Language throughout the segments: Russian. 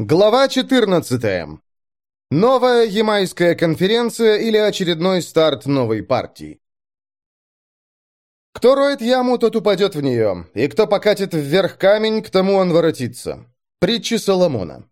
Глава 14. Новая Ямайская конференция или очередной старт новой партии. Кто роет яму, тот упадет в нее, и кто покатит вверх камень, к тому он воротится. Притчи Соломона.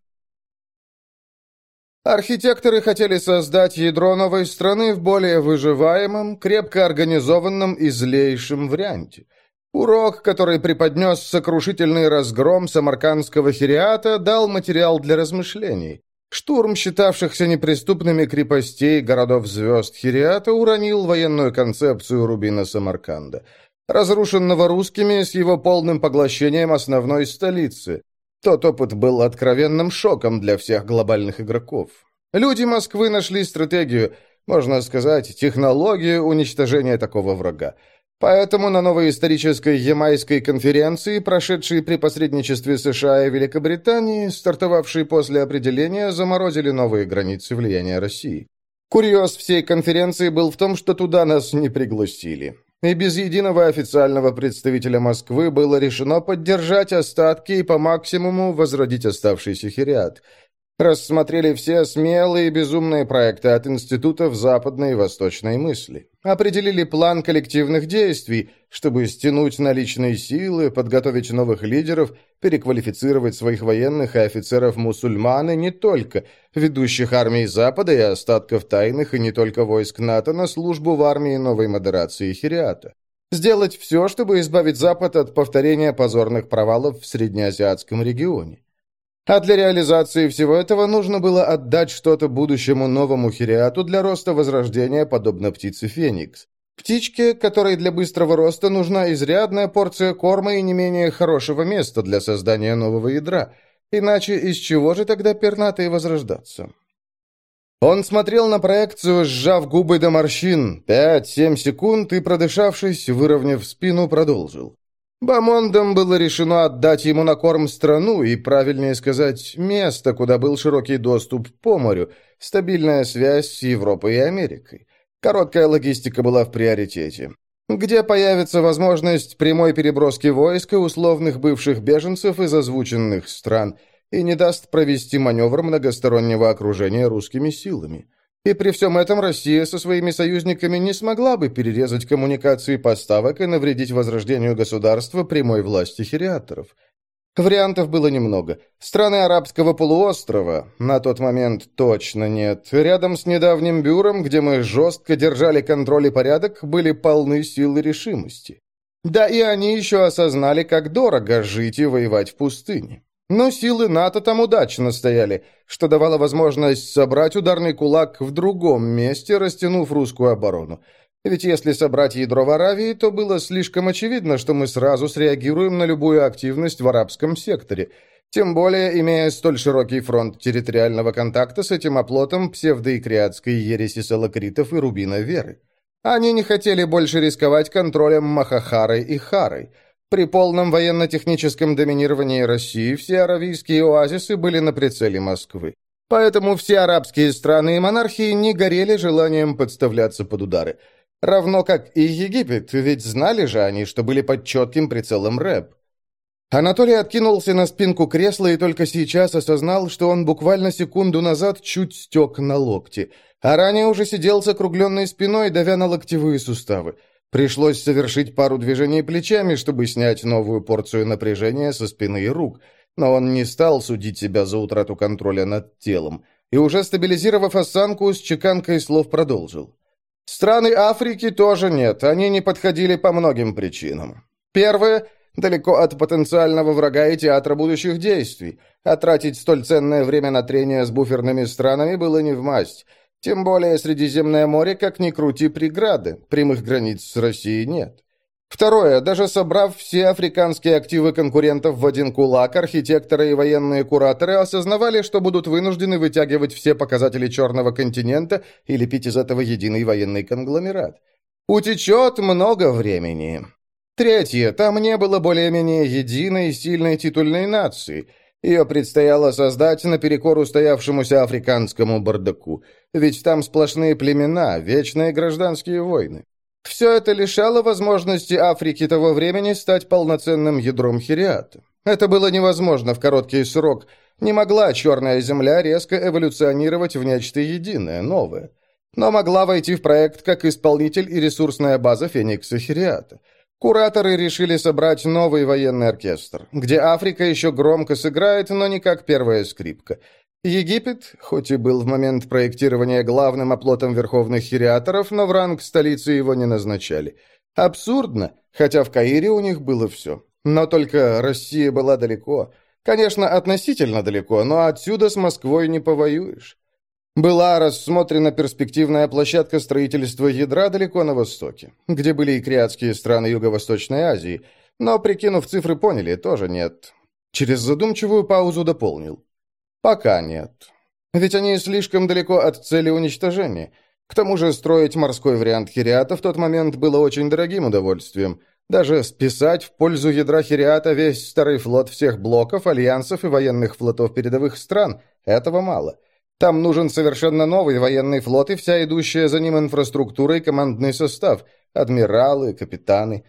Архитекторы хотели создать ядро новой страны в более выживаемом, крепко организованном и злейшем варианте – Урок, который преподнес сокрушительный разгром самаркандского хириата, дал материал для размышлений. Штурм считавшихся неприступными крепостей городов звезд Хириата уронил военную концепцию Рубина Самарканда, разрушенного русскими с его полным поглощением основной столицы. Тот опыт был откровенным шоком для всех глобальных игроков. Люди Москвы нашли стратегию, можно сказать, технологию уничтожения такого врага. Поэтому на новой исторической Ямайской конференции, прошедшей при посредничестве США и Великобритании, стартовавшей после определения, заморозили новые границы влияния России. Курьез всей конференции был в том, что туда нас не пригласили. И без единого официального представителя Москвы было решено поддержать остатки и по максимуму возродить оставшийся хириат – Рассмотрели все смелые и безумные проекты от институтов западной и восточной мысли. Определили план коллективных действий, чтобы стянуть наличные силы, подготовить новых лидеров, переквалифицировать своих военных и офицеров мусульман и не только, ведущих армии Запада и остатков тайных и не только войск НАТО на службу в армии новой модерации Хириата. Сделать все, чтобы избавить Запад от повторения позорных провалов в среднеазиатском регионе. А для реализации всего этого нужно было отдать что-то будущему новому хириату для роста возрождения, подобно птице Феникс. Птичке, которой для быстрого роста нужна изрядная порция корма и не менее хорошего места для создания нового ядра. Иначе из чего же тогда пернатые возрождаться? Он смотрел на проекцию, сжав губы до морщин, пять-семь секунд и, продышавшись, выровняв спину, продолжил. Бамондом было решено отдать ему на корм страну и, правильнее сказать, место, куда был широкий доступ по морю, стабильная связь с Европой и Америкой. Короткая логистика была в приоритете. Где появится возможность прямой переброски войск и условных бывших беженцев из озвученных стран и не даст провести маневр многостороннего окружения русскими силами. И при всем этом Россия со своими союзниками не смогла бы перерезать коммуникации поставок и навредить возрождению государства прямой власти хириаторов. Вариантов было немного. Страны арабского полуострова, на тот момент точно нет, рядом с недавним бюром, где мы жестко держали контроль и порядок, были полны сил и решимости. Да и они еще осознали, как дорого жить и воевать в пустыне. Но силы НАТО там удачно стояли, что давало возможность собрать ударный кулак в другом месте, растянув русскую оборону. Ведь если собрать ядро в Аравии, то было слишком очевидно, что мы сразу среагируем на любую активность в арабском секторе, тем более имея столь широкий фронт территориального контакта с этим оплотом псевдоикриатской ереси салакритов и рубина веры. Они не хотели больше рисковать контролем Махахары и Харой – при полном военно-техническом доминировании России все аравийские оазисы были на прицеле Москвы. Поэтому все арабские страны и монархии не горели желанием подставляться под удары. Равно как и Египет, ведь знали же они, что были под четким прицелом рэп. Анатолий откинулся на спинку кресла и только сейчас осознал, что он буквально секунду назад чуть стек на локти, а ранее уже сидел с округленной спиной, давя на локтевые суставы. Пришлось совершить пару движений плечами, чтобы снять новую порцию напряжения со спины и рук, но он не стал судить себя за утрату контроля над телом, и уже стабилизировав осанку, с чеканкой слов продолжил. «Страны Африки тоже нет, они не подходили по многим причинам. Первое – далеко от потенциального врага и театра будущих действий, а тратить столь ценное время на трение с буферными странами было не в масть – тем более Средиземное море, как ни крути, преграды. Прямых границ с Россией нет. Второе. Даже собрав все африканские активы конкурентов в один кулак, архитекторы и военные кураторы осознавали, что будут вынуждены вытягивать все показатели Черного континента и лепить из этого единый военный конгломерат. Утечет много времени. Третье. Там не было более-менее единой сильной титульной нации – ее предстояло создать наперекор устоявшемуся африканскому бардаку, ведь там сплошные племена, вечные гражданские войны. Все это лишало возможности Африки того времени стать полноценным ядром Хириата. Это было невозможно в короткий срок, Не могла черная земля резко эволюционировать в нечто единое, новое. Но могла войти в проект как исполнитель и ресурсная база Феникса Хириата. Кураторы решили собрать новый военный оркестр, где Африка еще громко сыграет, но не как первая скрипка. Египет, хоть и был в момент проектирования главным оплотом верховных хириаторов, но в ранг столицы его не назначали. Абсурдно, хотя в Каире у них было все. Но только Россия была далеко. Конечно, относительно далеко, но отсюда с Москвой не повоюешь. Была рассмотрена перспективная площадка строительства ядра далеко на востоке, где были и креатские страны Юго-Восточной Азии, но, прикинув цифры, поняли, тоже нет. Через задумчивую паузу дополнил. Пока нет. Ведь они слишком далеко от цели уничтожения. К тому же строить морской вариант Хириата в тот момент было очень дорогим удовольствием. Даже списать в пользу ядра Хириата весь старый флот всех блоков, альянсов и военных флотов передовых стран – этого мало – там нужен совершенно новый военный флот и вся идущая за ним инфраструктура и командный состав, адмиралы, капитаны.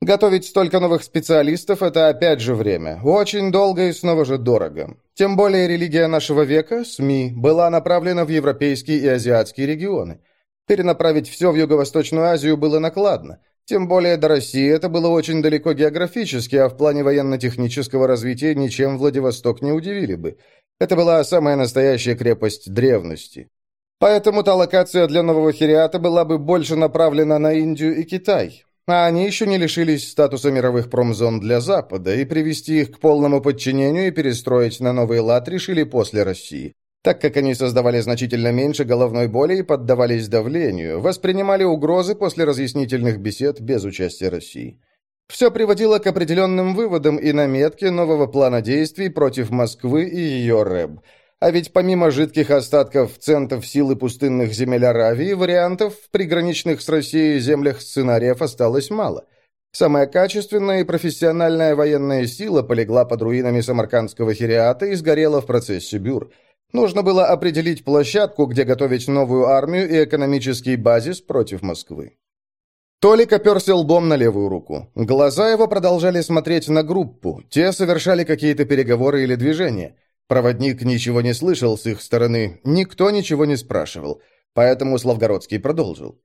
Готовить столько новых специалистов – это опять же время. Очень долго и снова же дорого. Тем более религия нашего века, СМИ, была направлена в европейские и азиатские регионы. Перенаправить все в Юго-Восточную Азию было накладно. Тем более до России это было очень далеко географически, а в плане военно-технического развития ничем Владивосток не удивили бы. Это была самая настоящая крепость древности. Поэтому та локация для нового хириата была бы больше направлена на Индию и Китай. А они еще не лишились статуса мировых промзон для Запада, и привести их к полному подчинению и перестроить на новый лад решили после России. Так как они создавали значительно меньше головной боли и поддавались давлению, воспринимали угрозы после разъяснительных бесед без участия России. Все приводило к определенным выводам и наметке нового плана действий против Москвы и ее РЭБ. А ведь помимо жидких остатков центов силы пустынных земель Аравии, вариантов в приграничных с Россией землях сценариев осталось мало. Самая качественная и профессиональная военная сила полегла под руинами Самаркандского хириата и сгорела в процессе бюр. Нужно было определить площадку, где готовить новую армию и экономический базис против Москвы. Толик оперся лбом на левую руку. Глаза его продолжали смотреть на группу. Те совершали какие-то переговоры или движения. Проводник ничего не слышал с их стороны, никто ничего не спрашивал. Поэтому Славгородский продолжил.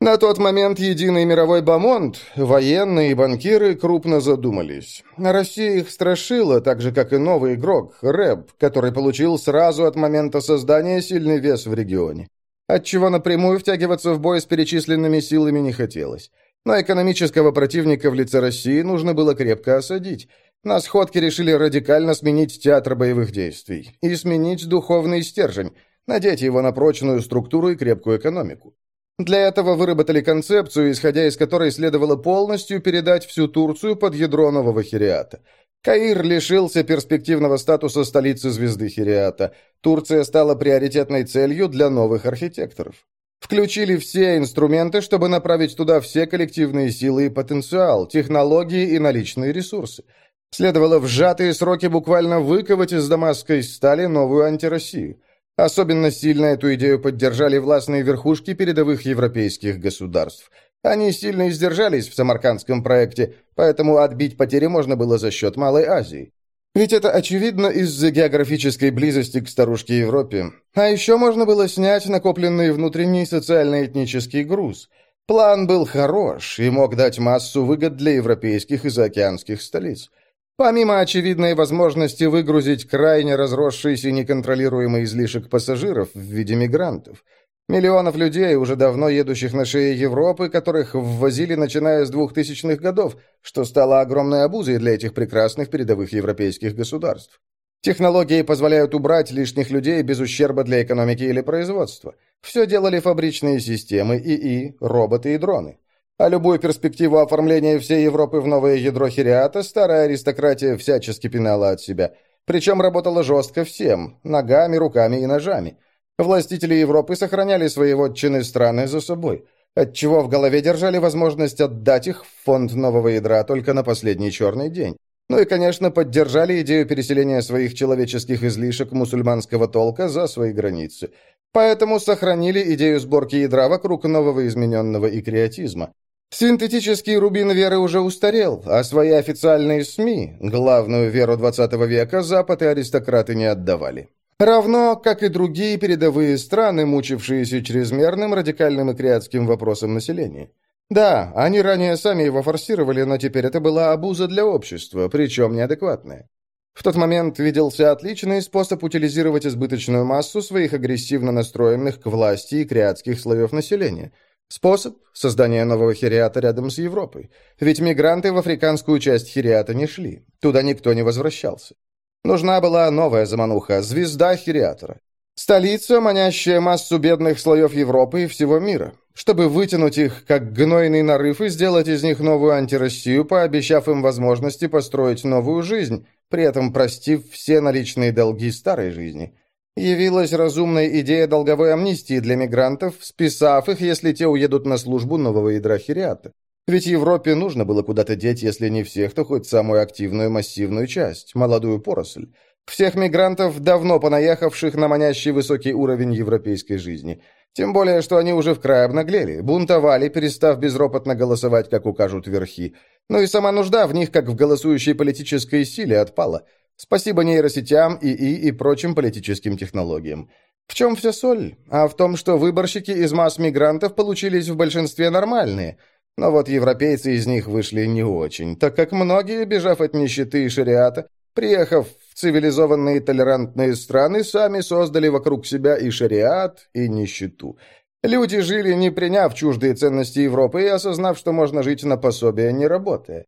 На тот момент единый мировой бомонд, военные и банкиры крупно задумались. Россия их страшила, так же, как и новый игрок, РЭБ, который получил сразу от момента создания сильный вес в регионе отчего напрямую втягиваться в бой с перечисленными силами не хотелось. Но экономического противника в лице России нужно было крепко осадить. На сходке решили радикально сменить театр боевых действий и сменить духовный стержень, надеть его на прочную структуру и крепкую экономику. Для этого выработали концепцию, исходя из которой следовало полностью передать всю Турцию под ядро нового хириата – Каир лишился перспективного статуса столицы звезды Хириата. Турция стала приоритетной целью для новых архитекторов. Включили все инструменты, чтобы направить туда все коллективные силы и потенциал, технологии и наличные ресурсы. Следовало в сжатые сроки буквально выковать из дамасской стали новую антироссию. Особенно сильно эту идею поддержали властные верхушки передовых европейских государств – они сильно издержались в самаркандском проекте, поэтому отбить потери можно было за счет Малой Азии. Ведь это очевидно из-за географической близости к старушке Европе. А еще можно было снять накопленный внутренний социально-этнический груз. План был хорош и мог дать массу выгод для европейских и заокеанских столиц. Помимо очевидной возможности выгрузить крайне разросшийся неконтролируемый излишек пассажиров в виде мигрантов – Миллионов людей, уже давно едущих на шее Европы, которых ввозили начиная с двухтысячных годов, что стало огромной обузой для этих прекрасных передовых европейских государств. Технологии позволяют убрать лишних людей без ущерба для экономики или производства. Все делали фабричные системы, ИИ, роботы и дроны. А любую перспективу оформления всей Европы в новое ядро Хириата старая аристократия всячески пинала от себя. Причем работала жестко всем – ногами, руками и ножами. Властители Европы сохраняли свои вотчины страны за собой, отчего в голове держали возможность отдать их в фонд нового ядра только на последний черный день. Ну и, конечно, поддержали идею переселения своих человеческих излишек мусульманского толка за свои границы. Поэтому сохранили идею сборки ядра вокруг нового измененного и креатизма. Синтетический рубин веры уже устарел, а свои официальные СМИ, главную веру XX века, Запад и аристократы не отдавали. Равно, как и другие передовые страны, мучившиеся чрезмерным радикальным и креатским вопросом населения. Да, они ранее сами его форсировали, но теперь это была обуза для общества, причем неадекватная. В тот момент виделся отличный способ утилизировать избыточную массу своих агрессивно настроенных к власти и креатских слоев населения – Способ – создания нового Хириата рядом с Европой. Ведь мигранты в африканскую часть Хириата не шли. Туда никто не возвращался. Нужна была новая замануха – звезда Хириатора. Столица, манящая массу бедных слоев Европы и всего мира. Чтобы вытянуть их, как гнойный нарыв, и сделать из них новую антироссию, пообещав им возможности построить новую жизнь, при этом простив все наличные долги старой жизни – Явилась разумная идея долговой амнистии для мигрантов, списав их, если те уедут на службу нового ядра Хириата. Ведь Европе нужно было куда-то деть, если не всех, то хоть самую активную массивную часть, молодую поросль. Всех мигрантов, давно понаехавших на манящий высокий уровень европейской жизни. Тем более, что они уже в край обнаглели, бунтовали, перестав безропотно голосовать, как укажут верхи. Но и сама нужда в них, как в голосующей политической силе, отпала – Спасибо нейросетям, ИИ и прочим политическим технологиям. В чем вся соль? А в том, что выборщики из масс мигрантов получились в большинстве нормальные. Но вот европейцы из них вышли не очень, так как многие, бежав от нищеты и шариата, приехав в цивилизованные толерантные страны, сами создали вокруг себя и шариат, и нищету. Люди жили, не приняв чуждые ценности Европы и осознав, что можно жить на пособие, не работая.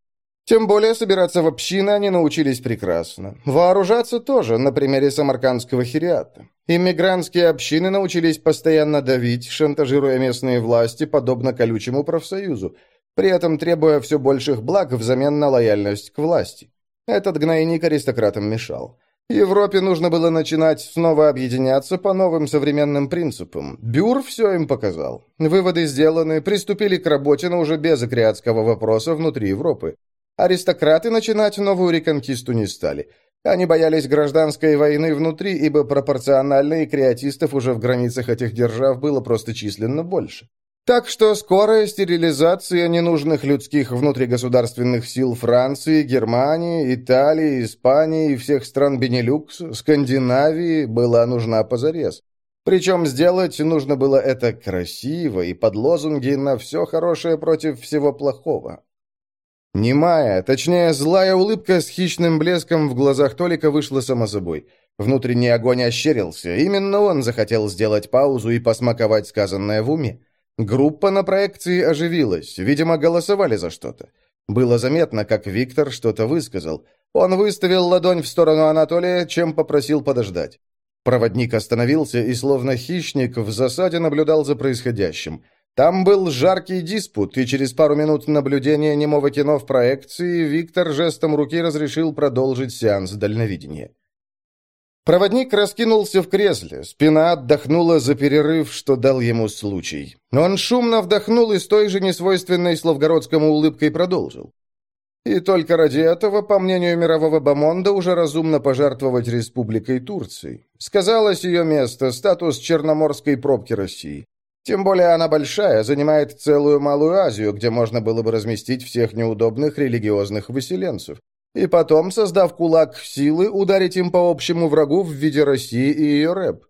Тем более собираться в общины они научились прекрасно. Вооружаться тоже, на примере самаркандского хириата. Иммигрантские общины научились постоянно давить, шантажируя местные власти, подобно колючему профсоюзу, при этом требуя все больших благ взамен на лояльность к власти. Этот гнойник аристократам мешал. Европе нужно было начинать снова объединяться по новым современным принципам. Бюр все им показал. Выводы сделаны, приступили к работе, но уже без акриатского вопроса внутри Европы. Аристократы начинать новую реконкисту не стали. Они боялись гражданской войны внутри, ибо пропорционально и креатистов уже в границах этих держав было просто численно больше. Так что скорая стерилизация ненужных людских внутригосударственных сил Франции, Германии, Италии, Испании и всех стран Бенелюкс, Скандинавии была нужна позарез. Причем сделать нужно было это красиво и под лозунги «на все хорошее против всего плохого». Немая, точнее, злая улыбка с хищным блеском в глазах Толика вышла само собой. Внутренний огонь ощерился. Именно он захотел сделать паузу и посмаковать сказанное в уме. Группа на проекции оживилась. Видимо, голосовали за что-то. Было заметно, как Виктор что-то высказал. Он выставил ладонь в сторону Анатолия, чем попросил подождать. Проводник остановился и, словно хищник, в засаде наблюдал за происходящим – там был жаркий диспут, и через пару минут наблюдения немого кино в проекции Виктор жестом руки разрешил продолжить сеанс дальновидения. Проводник раскинулся в кресле, спина отдохнула за перерыв, что дал ему случай. Он шумно вдохнул и с той же несвойственной Словгородскому улыбкой продолжил. И только ради этого, по мнению мирового бомонда, уже разумно пожертвовать Республикой Турции. Сказалось ее место, статус Черноморской пробки России. Тем более она большая, занимает целую Малую Азию, где можно было бы разместить всех неудобных религиозных выселенцев. И потом, создав кулак силы, ударить им по общему врагу в виде России и ее рэп.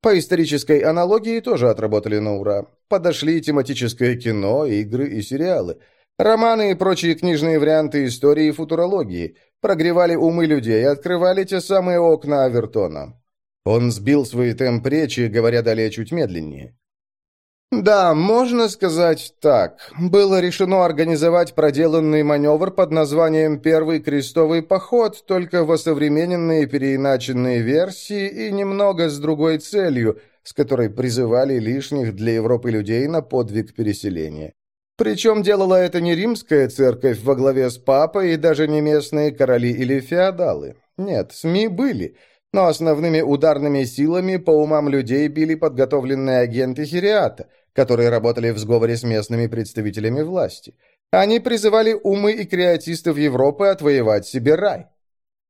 По исторической аналогии тоже отработали на ура. Подошли тематическое кино, игры и сериалы. Романы и прочие книжные варианты истории и футурологии. Прогревали умы людей, открывали те самые окна Авертона. Он сбил свой темп речи, говоря далее чуть медленнее. Да, можно сказать так. Было решено организовать проделанный маневр под названием «Первый крестовый поход», только в осовремененные переиначенные версии и немного с другой целью, с которой призывали лишних для Европы людей на подвиг переселения. Причем делала это не римская церковь во главе с папой и даже не местные короли или феодалы. Нет, СМИ были – но основными ударными силами по умам людей били подготовленные агенты Хириата – которые работали в сговоре с местными представителями власти. Они призывали умы и креатистов Европы отвоевать себе рай.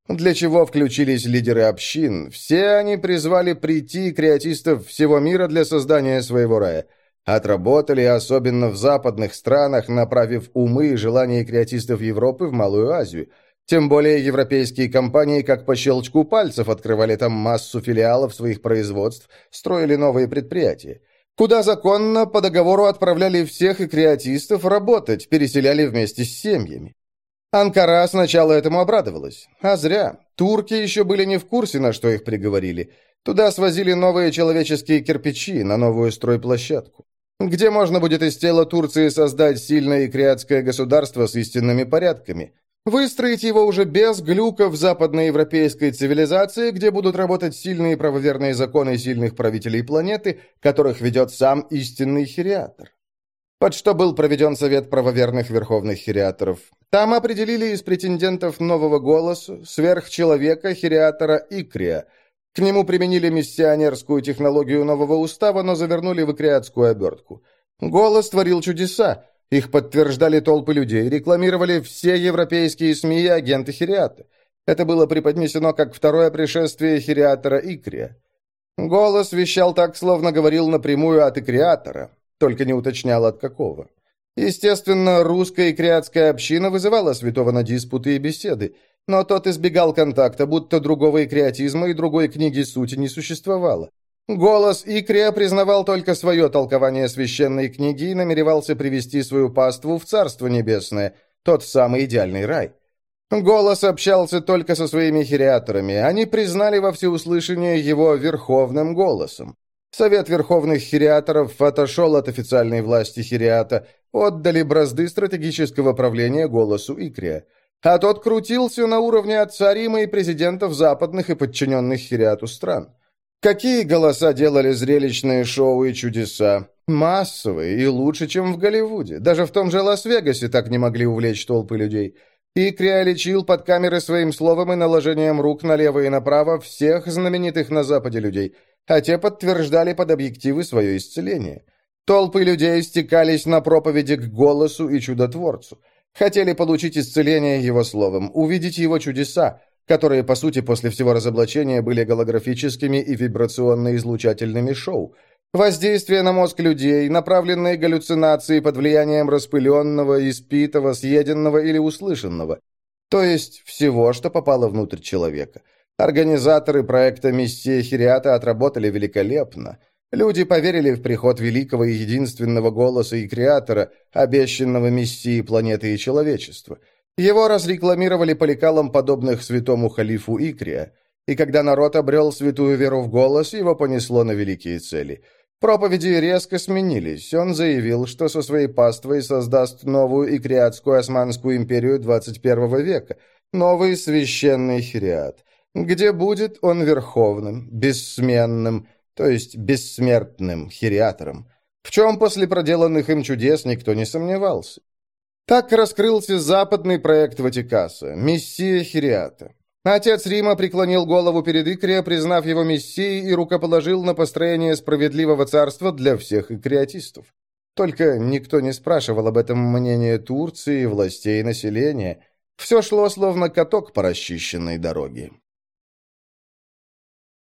Для чего включились лидеры общин? Все они призвали прийти креатистов всего мира для создания своего рая. Отработали особенно в западных странах, направив умы и желания креатистов Европы в Малую Азию. Тем более европейские компании, как по щелчку пальцев, открывали там массу филиалов своих производств, строили новые предприятия. Куда законно по договору отправляли всех и креатистов работать, переселяли вместе с семьями. Анкара сначала этому обрадовалась. А зря. Турки еще были не в курсе, на что их приговорили. Туда свозили новые человеческие кирпичи на новую стройплощадку. Где можно будет из тела Турции создать сильное и креатское государство с истинными порядками? Выстроить его уже без глюков западноевропейской цивилизации, где будут работать сильные правоверные законы сильных правителей планеты, которых ведет сам истинный хириатор. Под что был проведен Совет правоверных верховных хириаторов. Там определили из претендентов нового голоса, сверхчеловека, хириатора Икрия. К нему применили миссионерскую технологию нового устава, но завернули в икриатскую обертку. Голос творил чудеса, их подтверждали толпы людей, рекламировали все европейские СМИ и агенты Хириата. Это было преподнесено как второе пришествие Хириатора Икрия. Голос вещал так, словно говорил напрямую от Икриатора, только не уточнял от какого. Естественно, русская и община вызывала святого на диспуты и беседы, но тот избегал контакта, будто другого икреатизма и другой книги сути не существовало. Голос Икрия признавал только свое толкование священной книги и намеревался привести свою паству в Царство Небесное, тот самый идеальный рай. Голос общался только со своими хириаторами, они признали во всеуслышание его верховным голосом. Совет верховных хириаторов отошел от официальной власти хириата, отдали бразды стратегического правления голосу Икрия. А тот крутился на уровне отца Рима и президентов западных и подчиненных хириату стран. Какие голоса делали зрелищные шоу и чудеса? Массовые и лучше, чем в Голливуде. Даже в том же Лас-Вегасе так не могли увлечь толпы людей. И Криа лечил под камеры своим словом и наложением рук налево и направо всех знаменитых на Западе людей, а те подтверждали под объективы свое исцеление. Толпы людей стекались на проповеди к голосу и чудотворцу. Хотели получить исцеление его словом, увидеть его чудеса, которые, по сути, после всего разоблачения были голографическими и вибрационно-излучательными шоу. Воздействие на мозг людей, направленные галлюцинации под влиянием распыленного, испитого, съеденного или услышанного. То есть всего, что попало внутрь человека. Организаторы проекта «Миссия Хириата» отработали великолепно. Люди поверили в приход великого и единственного голоса и креатора, обещанного Мессии планеты и человечества – его разрекламировали по лекалам, подобных святому халифу Икрия, и когда народ обрел святую веру в голос, его понесло на великие цели. Проповеди резко сменились. Он заявил, что со своей паствой создаст новую икриатскую османскую империю 21 века, новый священный хириат, где будет он верховным, бессменным, то есть бессмертным хириатором, в чем после проделанных им чудес никто не сомневался. Так раскрылся западный проект Ватикаса – «Мессия Хириата». Отец Рима преклонил голову перед Икрия, признав его мессией, и рукоположил на построение справедливого царства для всех икриатистов. Только никто не спрашивал об этом мнения Турции, властей и населения. Все шло словно каток по расчищенной дороге.